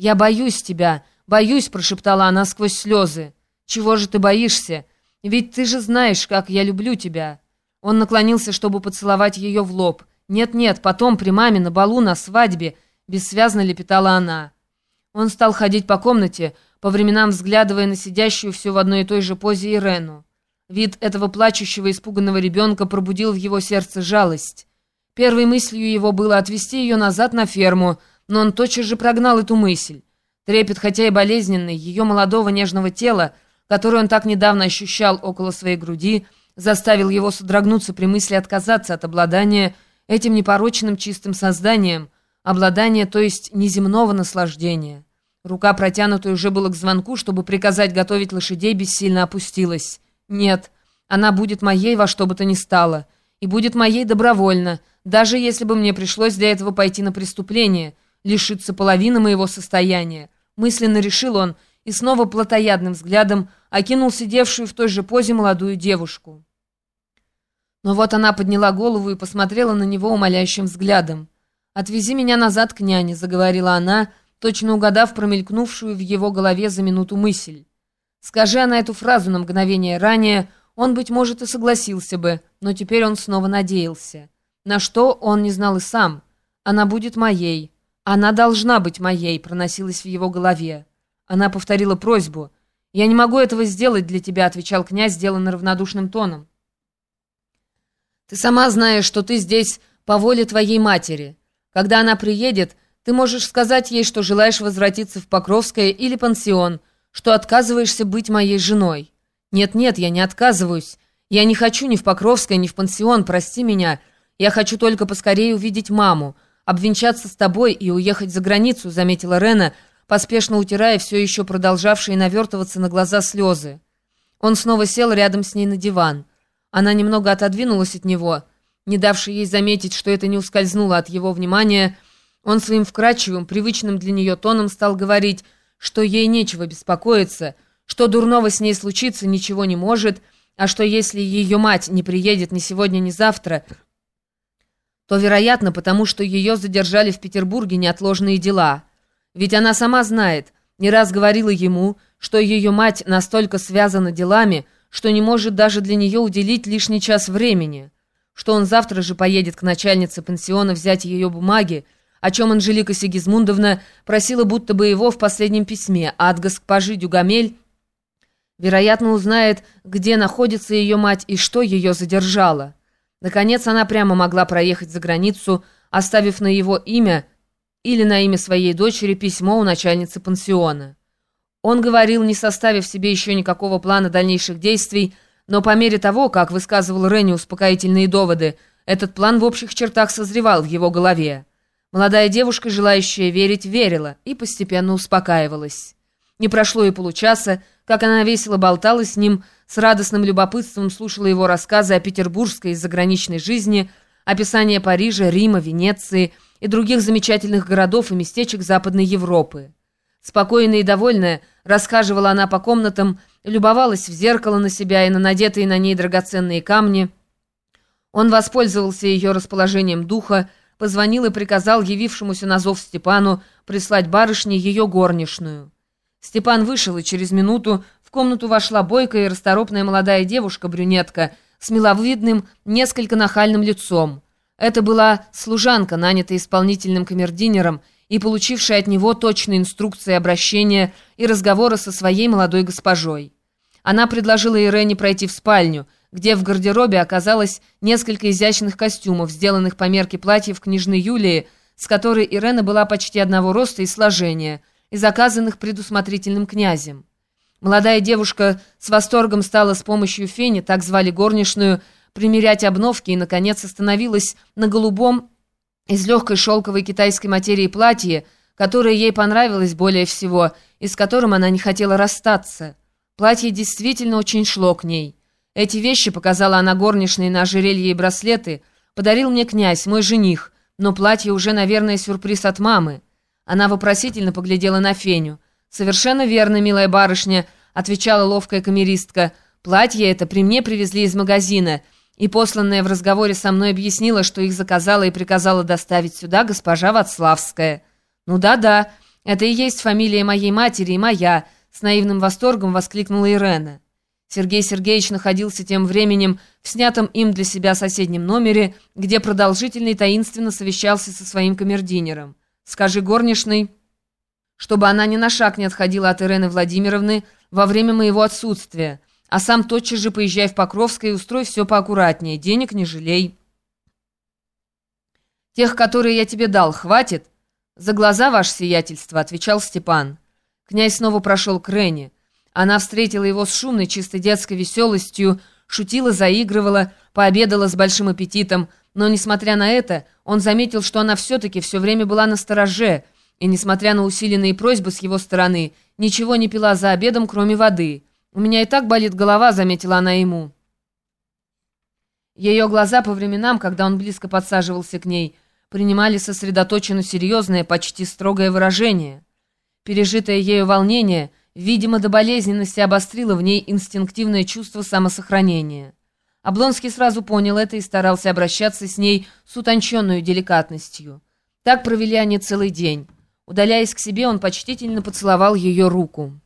«Я боюсь тебя, боюсь», — прошептала она сквозь слезы. «Чего же ты боишься? Ведь ты же знаешь, как я люблю тебя». Он наклонился, чтобы поцеловать ее в лоб. «Нет-нет, потом при маме, на балу, на свадьбе», — бессвязно лепетала она. Он стал ходить по комнате, по временам взглядывая на сидящую все в одной и той же позе Ирену. Вид этого плачущего, испуганного ребенка пробудил в его сердце жалость. Первой мыслью его было отвезти ее назад на ферму, но он тотчас же прогнал эту мысль. Трепет, хотя и болезненный, ее молодого нежного тела, которое он так недавно ощущал около своей груди, заставил его содрогнуться при мысли отказаться от обладания этим непорочным чистым созданием, обладания, то есть неземного наслаждения. Рука, протянутая уже было к звонку, чтобы приказать готовить лошадей, бессильно опустилась. Нет, она будет моей во что бы то ни стало. И будет моей добровольно, даже если бы мне пришлось для этого пойти на преступление, лишиться половины моего состояния. Мысленно решил он и снова плотоядным взглядом окинул сидевшую в той же позе молодую девушку. Но вот она подняла голову и посмотрела на него умоляющим взглядом. «Отвези меня назад к няне», — заговорила она, точно угадав промелькнувшую в его голове за минуту мысль. Скажи она эту фразу на мгновение ранее, он, быть может, и согласился бы, но теперь он снова надеялся. На что он не знал и сам. «Она будет моей. Она должна быть моей», — проносилась в его голове. Она повторила просьбу. «Я не могу этого сделать для тебя», — отвечал князь, сделанный равнодушным тоном. «Ты сама знаешь, что ты здесь по воле твоей матери. Когда она приедет, ты можешь сказать ей, что желаешь возвратиться в Покровское или пансион, что отказываешься быть моей женой. Нет-нет, я не отказываюсь. Я не хочу ни в Покровское, ни в пансион, прости меня. Я хочу только поскорее увидеть маму, обвенчаться с тобой и уехать за границу», заметила Рена, поспешно утирая все еще продолжавшие навертываться на глаза слезы. Он снова сел рядом с ней на диван. Она немного отодвинулась от него, не давший ей заметить, что это не ускользнуло от его внимания. Он своим вкрадчивым, привычным для нее тоном стал говорить – что ей нечего беспокоиться, что дурного с ней случиться ничего не может, а что если ее мать не приедет ни сегодня, ни завтра, то, вероятно, потому что ее задержали в Петербурге неотложные дела. Ведь она сама знает, не раз говорила ему, что ее мать настолько связана делами, что не может даже для нее уделить лишний час времени, что он завтра же поедет к начальнице пансиона взять ее бумаги, о чем Анжелика Сигизмундовна просила будто бы его в последнем письме, а от госпожи Дюгамель, вероятно, узнает, где находится ее мать и что ее задержало. Наконец, она прямо могла проехать за границу, оставив на его имя или на имя своей дочери письмо у начальницы пансиона. Он говорил, не составив себе еще никакого плана дальнейших действий, но по мере того, как высказывал Ренни успокоительные доводы, этот план в общих чертах созревал в его голове. Молодая девушка, желающая верить, верила и постепенно успокаивалась. Не прошло и получаса, как она весело болтала с ним, с радостным любопытством слушала его рассказы о петербургской и заграничной жизни, описание Парижа, Рима, Венеции и других замечательных городов и местечек Западной Европы. Спокойная и довольная, расхаживала она по комнатам, любовалась в зеркало на себя и на надетые на ней драгоценные камни. Он воспользовался ее расположением духа, позвонил и приказал явившемуся на зов Степану прислать барышне ее горничную. Степан вышел, и через минуту в комнату вошла бойкая и расторопная молодая девушка-брюнетка с миловидным, несколько нахальным лицом. Это была служанка, нанятая исполнительным камердинером и получившая от него точные инструкции обращения и разговора со своей молодой госпожой. Она предложила Ирене пройти в спальню – где в гардеробе оказалось несколько изящных костюмов, сделанных по мерке платьев княжны Юлии, с которой Ирена была почти одного роста и сложения, и заказанных предусмотрительным князем. Молодая девушка с восторгом стала с помощью фени, так звали горничную, примерять обновки и, наконец, остановилась на голубом из легкой шелковой китайской материи платье, которое ей понравилось более всего и с которым она не хотела расстаться. Платье действительно очень шло к ней. Эти вещи, показала она горничной на ожерелье и браслеты, подарил мне князь, мой жених, но платье уже, наверное, сюрприз от мамы. Она вопросительно поглядела на Феню. «Совершенно верно, милая барышня», — отвечала ловкая камеристка. «Платье это при мне привезли из магазина, и посланная в разговоре со мной объяснила, что их заказала и приказала доставить сюда госпожа Вацлавская». «Ну да-да, Это и есть фамилия моей матери и моя!» С наивным восторгом воскликнула Ирена. Сергей Сергеевич находился тем временем в снятом им для себя соседнем номере, где продолжительно и таинственно совещался со своим камердинером. «Скажи горничной, чтобы она ни на шаг не отходила от Ирены Владимировны во время моего отсутствия, а сам тотчас же поезжай в Покровское и устрой все поаккуратнее, денег не жалей». «Тех, которые я тебе дал, хватит?» «За глаза, ваше сиятельство», — отвечал Степан. Князь снова прошел к Рене. Она встретила его с шумной, чисто детской веселостью, шутила, заигрывала, пообедала с большим аппетитом, но, несмотря на это, он заметил, что она все-таки все время была на стороже, и, несмотря на усиленные просьбы с его стороны, ничего не пила за обедом, кроме воды. «У меня и так болит голова», — заметила она ему. Ее глаза по временам, когда он близко подсаживался к ней, принимали сосредоточенно серьезное, почти строгое выражение. Пережитое ею волнение, видимо, до болезненности обострило в ней инстинктивное чувство самосохранения. Облонский сразу понял это и старался обращаться с ней с утонченной деликатностью. Так провели они целый день. Удаляясь к себе, он почтительно поцеловал ее руку.